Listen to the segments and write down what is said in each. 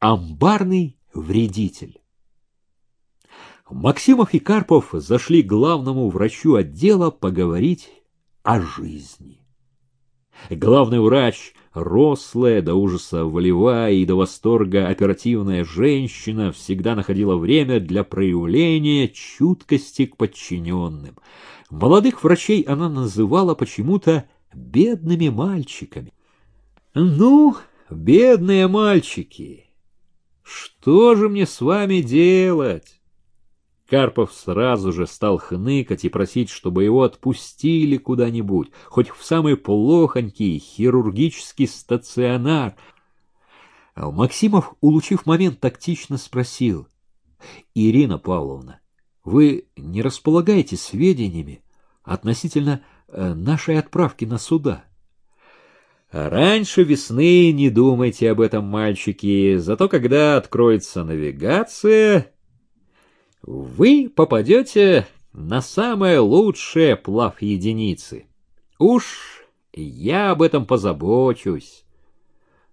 Амбарный вредитель. Максимов и Карпов зашли к главному врачу отдела поговорить о жизни. Главный врач, рослая, до ужаса волевая и до восторга оперативная женщина, всегда находила время для проявления чуткости к подчиненным. Молодых врачей она называла почему-то бедными мальчиками. «Ну, бедные мальчики, что же мне с вами делать?» Карпов сразу же стал хныкать и просить, чтобы его отпустили куда-нибудь, хоть в самый плохонький хирургический стационар. А Максимов, улучив момент, тактично спросил. — Ирина Павловна, вы не располагаете сведениями относительно э, нашей отправки на суда? — Раньше весны не думайте об этом, мальчики, зато когда откроется навигация вы попадете на самое лучшее плав единицы. Уж я об этом позабочусь.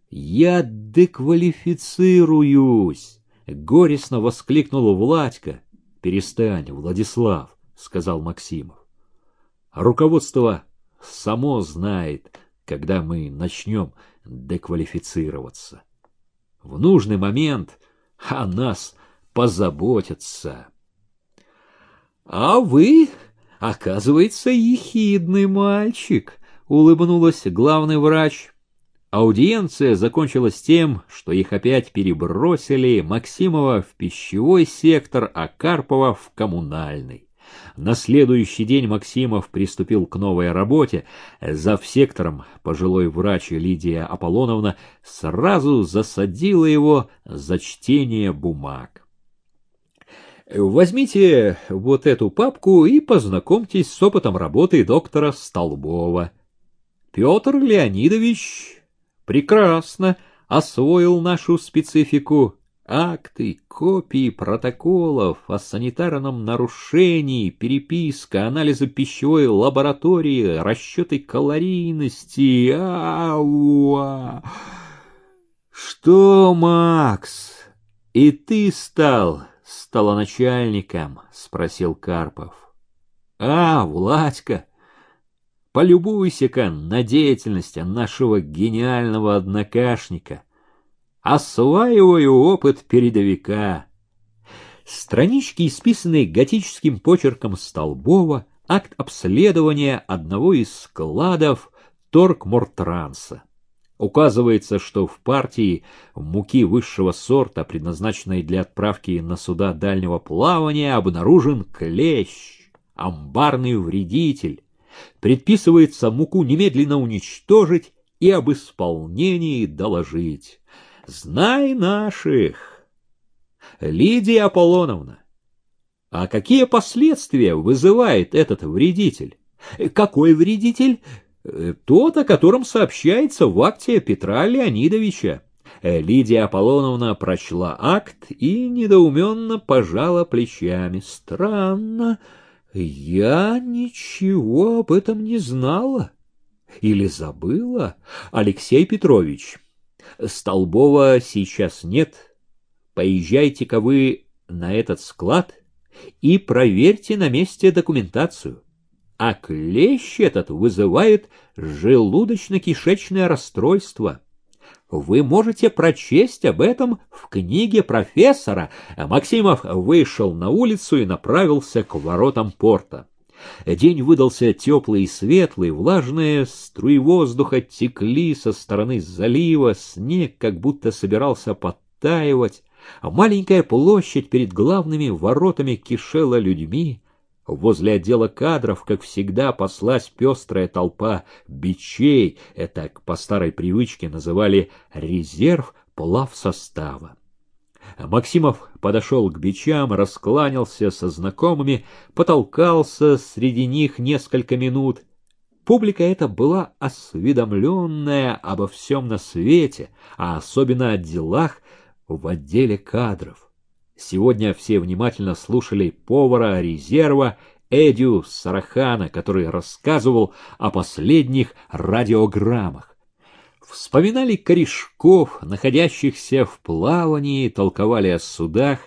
Я деквалифицируюсь, горестно воскликнул Владька. Перестань, Владислав, сказал Максимов. Руководство само знает, когда мы начнем деквалифицироваться. В нужный момент о нас позаботятся. А вы, оказывается, ехидный мальчик, улыбнулась главный врач. Аудиенция закончилась тем, что их опять перебросили Максимова в пищевой сектор, а Карпова в коммунальный. На следующий день Максимов приступил к новой работе. За сектором пожилой врач Лидия Аполлоновна сразу засадила его за чтение бумаг. Возьмите вот эту папку и познакомьтесь с опытом работы доктора Столбова. Петр Леонидович прекрасно освоил нашу специфику. Акты, копии протоколов о санитарном нарушении, переписка, анализы пищевой лаборатории, расчеты калорийности. Ауа! Что, Макс, и ты стал стала начальником? — спросил Карпов. — А, Владька, полюбуйся-ка на деятельность нашего гениального однокашника. Осваиваю опыт передовика. Странички, исписанные готическим почерком Столбова, акт обследования одного из складов Торгмортранса. Указывается, что в партии муки высшего сорта, предназначенной для отправки на суда дальнего плавания, обнаружен клещ, амбарный вредитель. Предписывается муку немедленно уничтожить и об исполнении доложить. Знай наших! Лидия Аполлоновна, а какие последствия вызывает этот вредитель? Какой вредитель? Э, тот, о котором сообщается в акте Петра Леонидовича. Лидия Аполлоновна прочла акт и недоуменно пожала плечами. Странно, я ничего об этом не знала. Или забыла? Алексей Петрович, Столбова сейчас нет. Поезжайте-ка вы на этот склад и проверьте на месте документацию а клещ этот вызывает желудочно-кишечное расстройство. Вы можете прочесть об этом в книге профессора. Максимов вышел на улицу и направился к воротам порта. День выдался теплый и светлый, влажные струи воздуха текли со стороны залива, снег как будто собирался подтаивать, а маленькая площадь перед главными воротами кишела людьми. Возле отдела кадров, как всегда, паслась пестрая толпа бичей, это по старой привычке называли резерв плав состава. Максимов подошел к бичам, раскланялся со знакомыми, потолкался среди них несколько минут. Публика эта была осведомленная обо всем на свете, а особенно о делах в отделе кадров. Сегодня все внимательно слушали повара резерва Эдю Сарахана, который рассказывал о последних радиограммах. Вспоминали корешков, находящихся в плавании, толковали о судах.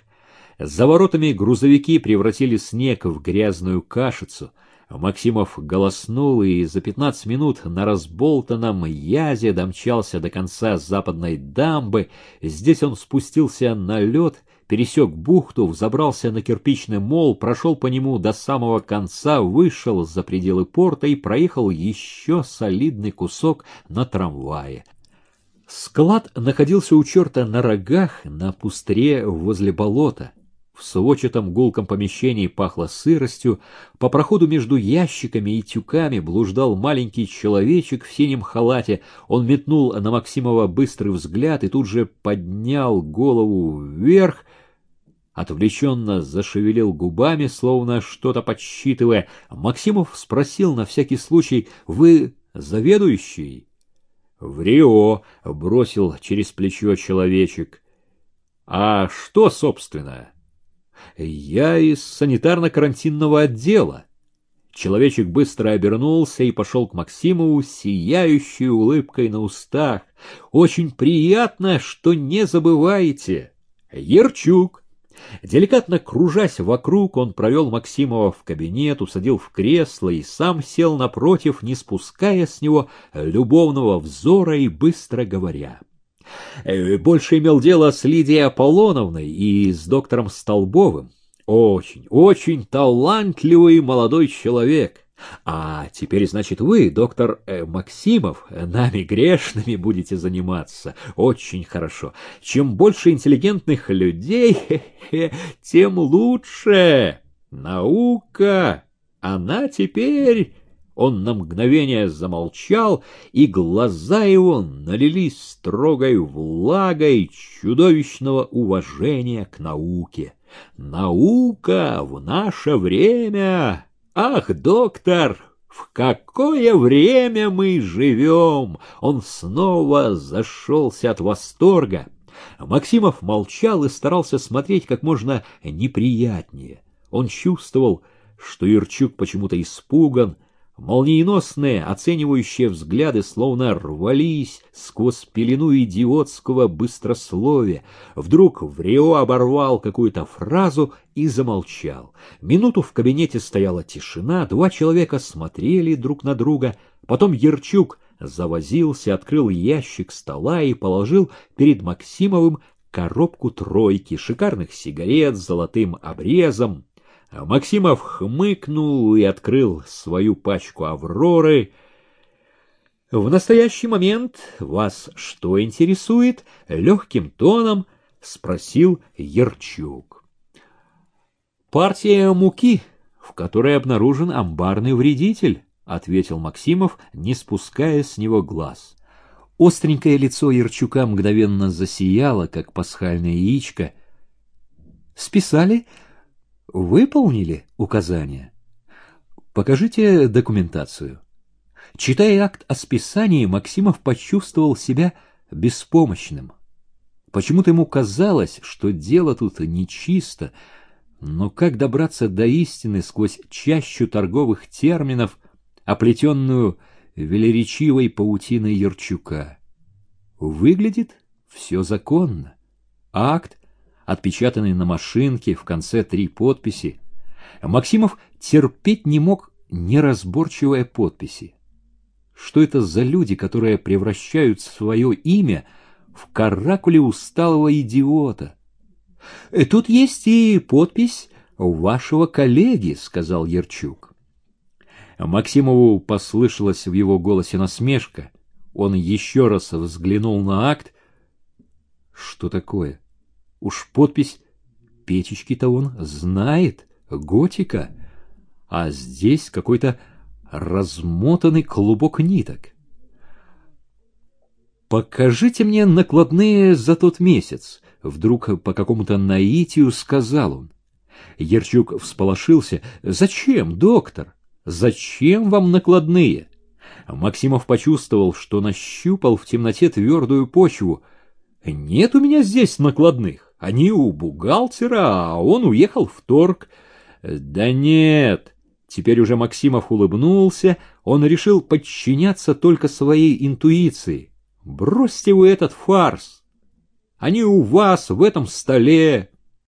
За воротами грузовики превратили снег в грязную кашицу. Максимов голоснул и за пятнадцать минут на разболтанном язе домчался до конца западной дамбы. Здесь он спустился на лед пересек бухту, взобрался на кирпичный мол, прошел по нему до самого конца, вышел за пределы порта и проехал еще солидный кусок на трамвае. Склад находился у черта на рогах на пустыре возле болота. В сводчатом гулком помещении пахло сыростью, по проходу между ящиками и тюками блуждал маленький человечек в синем халате. Он метнул на Максимова быстрый взгляд и тут же поднял голову вверх, отвлеченно зашевелил губами, словно что-то подсчитывая. Максимов спросил на всякий случай, «Вы заведующий?» «В Рио», — бросил через плечо человечек. «А что, собственно?» «Я из санитарно-карантинного отдела». Человечек быстро обернулся и пошел к Максимову, сияющей улыбкой на устах. «Очень приятно, что не забываете. Ерчук». Деликатно кружась вокруг, он провел Максимова в кабинет, усадил в кресло и сам сел напротив, не спуская с него любовного взора и быстро говоря. Э, больше имел дело с Лидией Аполлоновной и с доктором Столбовым. Очень, очень талантливый молодой человек. А теперь, значит, вы, доктор э, Максимов, нами грешными будете заниматься. Очень хорошо. Чем больше интеллигентных людей, тем лучше. Наука, она теперь он на мгновение замолчал, и глаза его налились строгой влагой чудовищного уважения к науке. Наука в наше время! Ах, доктор, в какое время мы живем! Он снова зашелся от восторга. Максимов молчал и старался смотреть как можно неприятнее. Он чувствовал, что Ирчук почему-то испуган, Молниеносные, оценивающие взгляды словно рвались сквозь пелену идиотского быстрословия. Вдруг Врио оборвал какую-то фразу и замолчал. Минуту в кабинете стояла тишина, два человека смотрели друг на друга. Потом Ерчук завозился, открыл ящик стола и положил перед Максимовым коробку тройки, шикарных сигарет с золотым обрезом, Максимов хмыкнул и открыл свою пачку «Авроры». «В настоящий момент вас что интересует?» — легким тоном спросил Ярчук. «Партия муки, в которой обнаружен амбарный вредитель», — ответил Максимов, не спуская с него глаз. Остренькое лицо Ярчука мгновенно засияло, как пасхальное яичко. «Списали?» Выполнили указания? Покажите документацию. Читая акт о списании, Максимов почувствовал себя беспомощным. Почему-то ему казалось, что дело тут нечисто, но как добраться до истины сквозь чащу торговых терминов, оплетенную велеречивой паутиной Ярчука? Выглядит все законно. Акт отпечатанный на машинке, в конце три подписи. Максимов терпеть не мог неразборчивые подписи. Что это за люди, которые превращают свое имя в каракуле усталого идиота? «Э, «Тут есть и подпись вашего коллеги», — сказал Ерчук. Максимову послышалась в его голосе насмешка. Он еще раз взглянул на акт. Что такое? Уж подпись печечки-то он знает, готика, а здесь какой-то размотанный клубок ниток. «Покажите мне накладные за тот месяц», — вдруг по какому-то наитию сказал он. Ерчук всполошился. «Зачем, доктор? Зачем вам накладные?» Максимов почувствовал, что нащупал в темноте твердую почву. «Нет у меня здесь накладных. Они у бухгалтера, а он уехал в торг. Да нет, теперь уже Максимов улыбнулся, он решил подчиняться только своей интуиции. Бросьте вы этот фарс. Они у вас в этом столе,